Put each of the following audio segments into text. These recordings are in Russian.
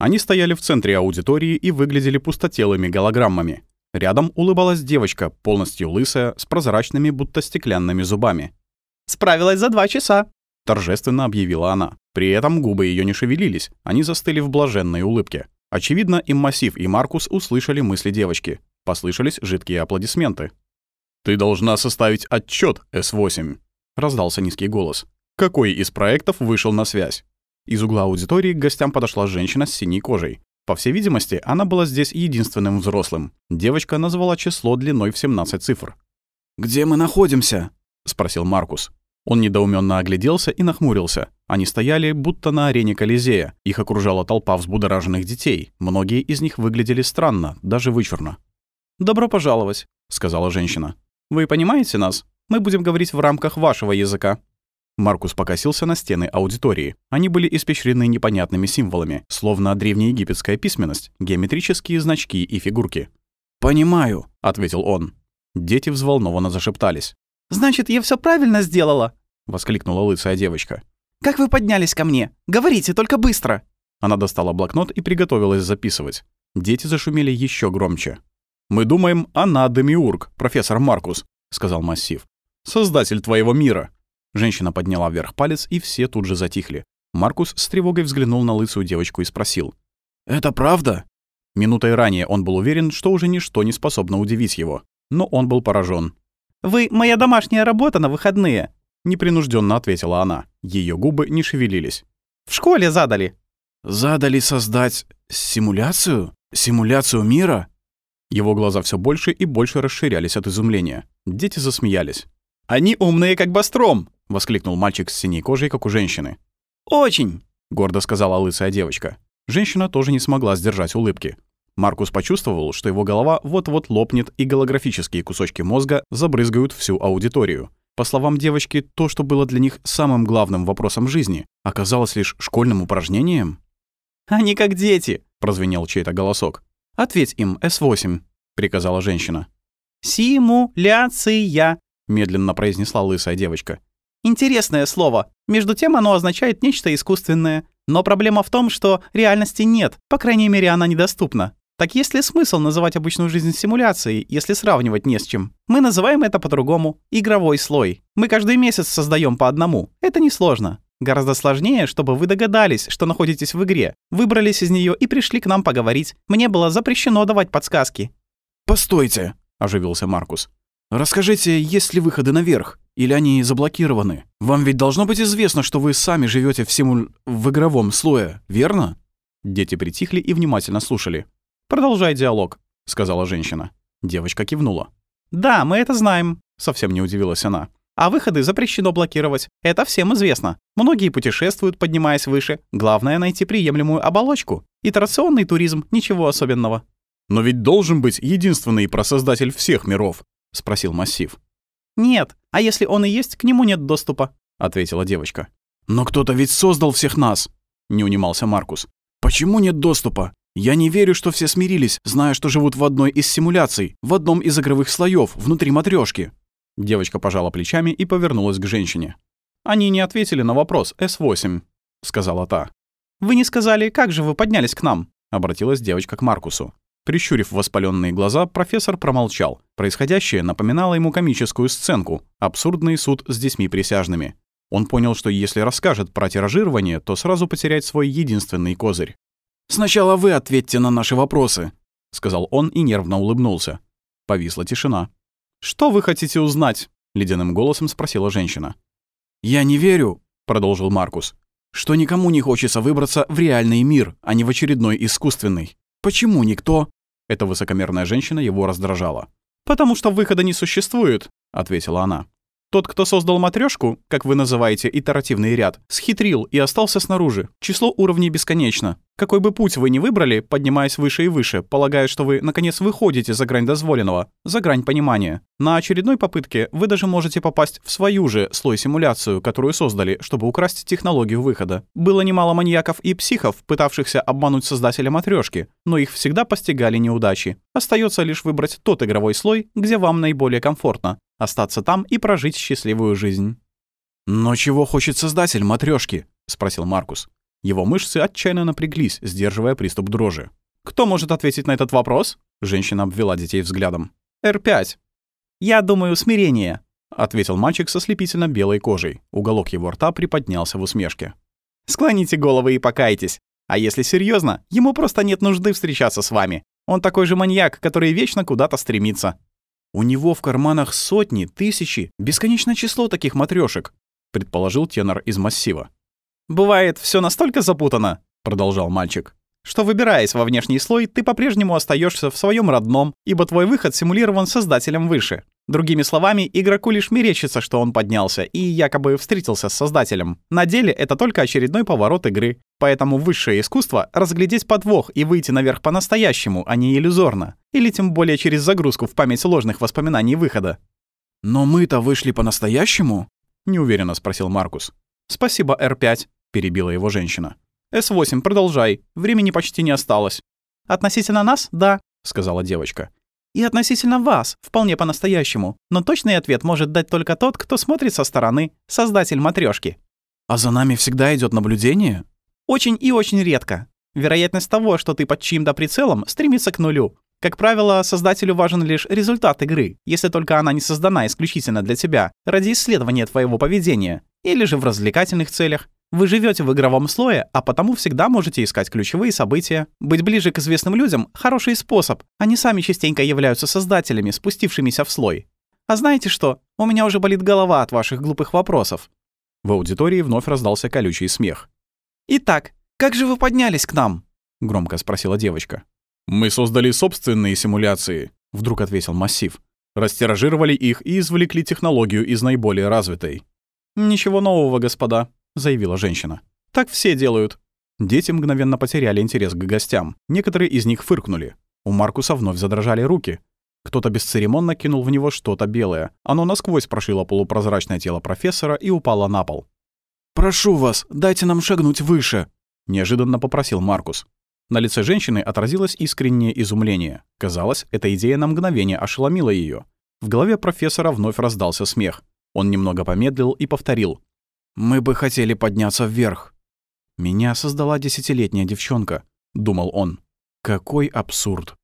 Они стояли в центре аудитории и выглядели пустотелыми голограммами. Рядом улыбалась девочка, полностью лысая, с прозрачными, будто стеклянными зубами. «Справилась за два часа», — торжественно объявила она. При этом губы ее не шевелились, они застыли в блаженной улыбке. Очевидно, и Массив, и Маркус услышали мысли девочки. Послышались жидкие аплодисменты. «Ты должна составить отчет С8», — раздался низкий голос. «Какой из проектов вышел на связь?» Из угла аудитории к гостям подошла женщина с синей кожей. По всей видимости, она была здесь единственным взрослым. Девочка назвала число длиной в 17 цифр. «Где мы находимся?» — спросил Маркус. Он недоуменно огляделся и нахмурился. Они стояли, будто на арене Колизея. Их окружала толпа взбудораженных детей. Многие из них выглядели странно, даже вычурно. «Добро пожаловать», — сказала женщина. «Вы понимаете нас? Мы будем говорить в рамках вашего языка». Маркус покосился на стены аудитории. Они были испещрены непонятными символами, словно древнеегипетская письменность, геометрические значки и фигурки. «Понимаю», — ответил он. Дети взволнованно зашептались. «Значит, я все правильно сделала?» — воскликнула лысая девочка. «Как вы поднялись ко мне? Говорите, только быстро!» Она достала блокнот и приготовилась записывать. Дети зашумели еще громче. «Мы думаем, она Демиург, профессор Маркус», — сказал Массив. «Создатель твоего мира». Женщина подняла вверх палец, и все тут же затихли. Маркус с тревогой взглянул на лысую девочку и спросил. «Это правда?» Минутой ранее он был уверен, что уже ничто не способно удивить его. Но он был поражен. «Вы моя домашняя работа на выходные», — непринужденно ответила она. Ее губы не шевелились. «В школе задали». «Задали создать симуляцию? Симуляцию мира?» Его глаза все больше и больше расширялись от изумления. Дети засмеялись. «Они умные, как Бастром!» — воскликнул мальчик с синей кожей, как у женщины. «Очень!» — гордо сказала лысая девочка. Женщина тоже не смогла сдержать улыбки. Маркус почувствовал, что его голова вот-вот лопнет, и голографические кусочки мозга забрызгают всю аудиторию. По словам девочки, то, что было для них самым главным вопросом жизни, оказалось лишь школьным упражнением. «Они как дети!» — прозвенел чей-то голосок. «Ответь им, С8», — приказала женщина. «Симуляция», — медленно произнесла лысая девочка. «Интересное слово. Между тем оно означает нечто искусственное. Но проблема в том, что реальности нет, по крайней мере, она недоступна. Так есть ли смысл называть обычную жизнь симуляцией, если сравнивать не с чем? Мы называем это по-другому — игровой слой. Мы каждый месяц создаем по одному. Это несложно. Гораздо сложнее, чтобы вы догадались, что находитесь в игре, выбрались из нее и пришли к нам поговорить. Мне было запрещено давать подсказки». «Постойте», — оживился Маркус. «Расскажите, есть ли выходы наверх? Или они заблокированы? Вам ведь должно быть известно, что вы сами живете в симуль... в игровом слое, верно?» Дети притихли и внимательно слушали. «Продолжай диалог», — сказала женщина. Девочка кивнула. «Да, мы это знаем», — совсем не удивилась она. «А выходы запрещено блокировать. Это всем известно. Многие путешествуют, поднимаясь выше. Главное — найти приемлемую оболочку. Итерационный туризм — ничего особенного». «Но ведь должен быть единственный просоздатель всех миров», — спросил Массив. «Нет. А если он и есть, к нему нет доступа», — ответила девочка. «Но кто-то ведь создал всех нас», — не унимался Маркус. «Почему нет доступа? Я не верю, что все смирились, зная, что живут в одной из симуляций, в одном из игровых слоев, внутри матрешки. Девочка пожала плечами и повернулась к женщине. «Они не ответили на вопрос, С8», — сказала та. «Вы не сказали, как же вы поднялись к нам?» — обратилась девочка к Маркусу. Прищурив воспаленные глаза, профессор промолчал. Происходящее напоминало ему комическую сценку, абсурдный суд с детьми присяжными. Он понял, что если расскажет про тиражирование, то сразу потеряет свой единственный козырь. «Сначала вы ответьте на наши вопросы», — сказал он и нервно улыбнулся. Повисла тишина. «Что вы хотите узнать?» — ледяным голосом спросила женщина. «Я не верю», — продолжил Маркус, «что никому не хочется выбраться в реальный мир, а не в очередной искусственный. Почему никто?» Эта высокомерная женщина его раздражала. «Потому что выхода не существует», — ответила она. Тот, кто создал матрешку, как вы называете итеративный ряд, схитрил и остался снаружи. Число уровней бесконечно. Какой бы путь вы ни выбрали, поднимаясь выше и выше, полагая, что вы, наконец, выходите за грань дозволенного, за грань понимания. На очередной попытке вы даже можете попасть в свою же слой-симуляцию, которую создали, чтобы украсть технологию выхода. Было немало маньяков и психов, пытавшихся обмануть создателя матрешки, но их всегда постигали неудачи. Остается лишь выбрать тот игровой слой, где вам наиболее комфортно остаться там и прожить счастливую жизнь. «Но чего хочет создатель матрешки? спросил Маркус. Его мышцы отчаянно напряглись, сдерживая приступ дрожи. «Кто может ответить на этот вопрос?» Женщина обвела детей взглядом. «Р5». «Я думаю, смирение», — ответил мальчик со слепительно белой кожей. Уголок его рта приподнялся в усмешке. «Склоните головы и покайтесь. А если серьезно, ему просто нет нужды встречаться с вами. Он такой же маньяк, который вечно куда-то стремится». «У него в карманах сотни, тысячи, бесконечное число таких матрёшек», — предположил тенор из массива. «Бывает, все настолько запутано», — продолжал мальчик, что, выбираясь во внешний слой, ты по-прежнему остаешься в своем родном, ибо твой выход симулирован создателем выше. Другими словами, игроку лишь мерещится, что он поднялся и якобы встретился с создателем. На деле это только очередной поворот игры. Поэтому высшее искусство — разглядеть подвох и выйти наверх по-настоящему, а не иллюзорно. Или тем более через загрузку в память ложных воспоминаний выхода. «Но мы-то вышли по-настоящему?» — неуверенно спросил Маркус. «Спасибо, Р5», — перебила его женщина. «С8, продолжай. Времени почти не осталось». «Относительно нас — да», — сказала девочка. «И относительно вас, вполне по-настоящему. Но точный ответ может дать только тот, кто смотрит со стороны, создатель матрешки. «А за нами всегда идет наблюдение?» «Очень и очень редко. Вероятность того, что ты под чьим-то прицелом, стремится к нулю. Как правило, создателю важен лишь результат игры, если только она не создана исключительно для тебя, ради исследования твоего поведения, или же в развлекательных целях. Вы живете в игровом слое, а потому всегда можете искать ключевые события. Быть ближе к известным людям — хороший способ. Они сами частенько являются создателями, спустившимися в слой. А знаете что? У меня уже болит голова от ваших глупых вопросов». В аудитории вновь раздался колючий смех. «Итак, как же вы поднялись к нам?» — громко спросила девочка. «Мы создали собственные симуляции», — вдруг ответил Массив. «Растиражировали их и извлекли технологию из наиболее развитой». «Ничего нового, господа», — заявила женщина. «Так все делают». Дети мгновенно потеряли интерес к гостям. Некоторые из них фыркнули. У Маркуса вновь задрожали руки. Кто-то бесцеремонно кинул в него что-то белое. Оно насквозь прошило полупрозрачное тело профессора и упало на пол. «Прошу вас, дайте нам шагнуть выше», — неожиданно попросил Маркус. На лице женщины отразилось искреннее изумление. Казалось, эта идея на мгновение ошеломила ее. В голове профессора вновь раздался смех. Он немного помедлил и повторил. Мы бы хотели подняться вверх. Меня создала десятилетняя девчонка, думал он. Какой абсурд.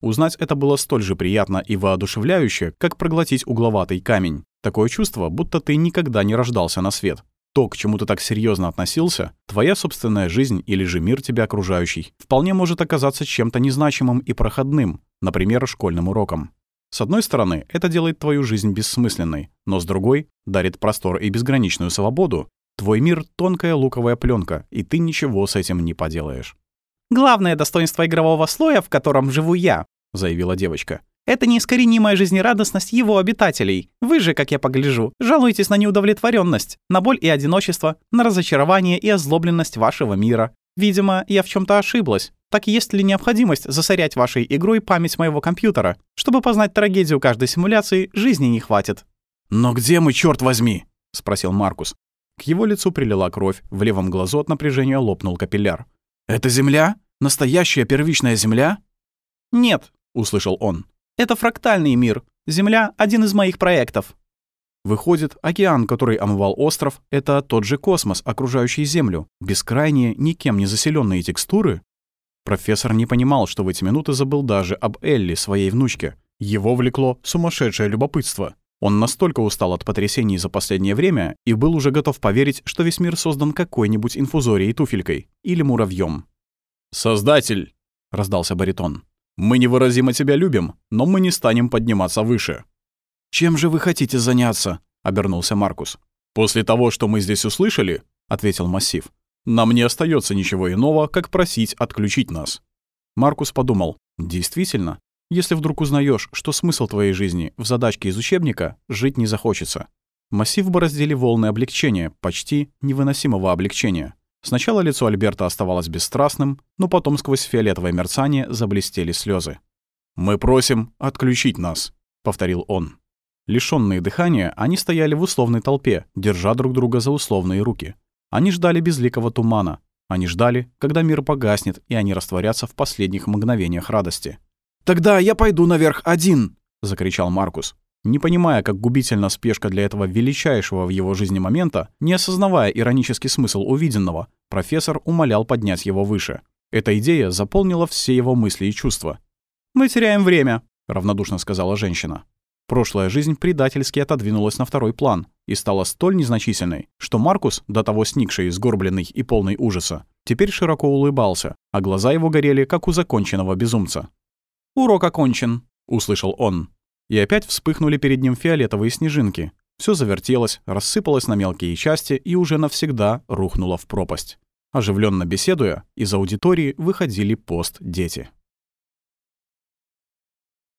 Узнать это было столь же приятно и воодушевляюще, как проглотить угловатый камень. Такое чувство, будто ты никогда не рождался на свет. То, к чему ты так серьезно относился, твоя собственная жизнь или же мир тебя окружающий, вполне может оказаться чем-то незначимым и проходным, например, школьным уроком. С одной стороны, это делает твою жизнь бессмысленной, но с другой — дарит простор и безграничную свободу. Твой мир — тонкая луковая пленка, и ты ничего с этим не поделаешь. «Главное достоинство игрового слоя, в котором живу я», — заявила девочка. «Это неискоренимая жизнерадостность его обитателей. Вы же, как я погляжу, жалуетесь на неудовлетворенность, на боль и одиночество, на разочарование и озлобленность вашего мира. Видимо, я в чем то ошиблась. Так есть ли необходимость засорять вашей игрой память моего компьютера? Чтобы познать трагедию каждой симуляции, жизни не хватит». «Но где мы, черт возьми?» — спросил Маркус. К его лицу прилила кровь, в левом глазу от напряжения лопнул капилляр. «Это Земля? Настоящая первичная Земля?» «Нет», — услышал он. «Это фрактальный мир. Земля — один из моих проектов». Выходит, океан, который омывал остров, это тот же космос, окружающий Землю, бескрайние, никем не заселенные текстуры? Профессор не понимал, что в эти минуты забыл даже об Элли, своей внучке. Его влекло сумасшедшее любопытство. Он настолько устал от потрясений за последнее время и был уже готов поверить, что весь мир создан какой-нибудь инфузорией туфелькой или муравьем. «Создатель!» — раздался баритон. «Мы невыразимо тебя любим, но мы не станем подниматься выше». «Чем же вы хотите заняться?» — обернулся Маркус. «После того, что мы здесь услышали», — ответил Массив, нам не остается ничего иного, как просить отключить нас. Маркус подумал, действительно, если вдруг узнаешь, что смысл твоей жизни в задачке из учебника, жить не захочется. Массив бороздили волны облегчения, почти невыносимого облегчения. Сначала лицо Альберта оставалось бесстрастным, но потом сквозь фиолетовое мерцание заблестели слезы. «Мы просим отключить нас», — повторил он. Лишённые дыхания, они стояли в условной толпе, держа друг друга за условные руки. Они ждали безликого тумана. Они ждали, когда мир погаснет, и они растворятся в последних мгновениях радости. «Тогда я пойду наверх один!» — закричал Маркус. Не понимая, как губительна спешка для этого величайшего в его жизни момента, не осознавая иронический смысл увиденного, профессор умолял поднять его выше. Эта идея заполнила все его мысли и чувства. «Мы теряем время», — равнодушно сказала женщина. Прошлая жизнь предательски отодвинулась на второй план и стала столь незначительной, что Маркус, до того сникший, сгорбленный и полный ужаса, теперь широко улыбался, а глаза его горели, как у законченного безумца. «Урок окончен», — услышал он. И опять вспыхнули перед ним фиолетовые снежинки. Все завертелось, рассыпалось на мелкие части и уже навсегда рухнуло в пропасть. Оживленно беседуя, из аудитории выходили пост дети.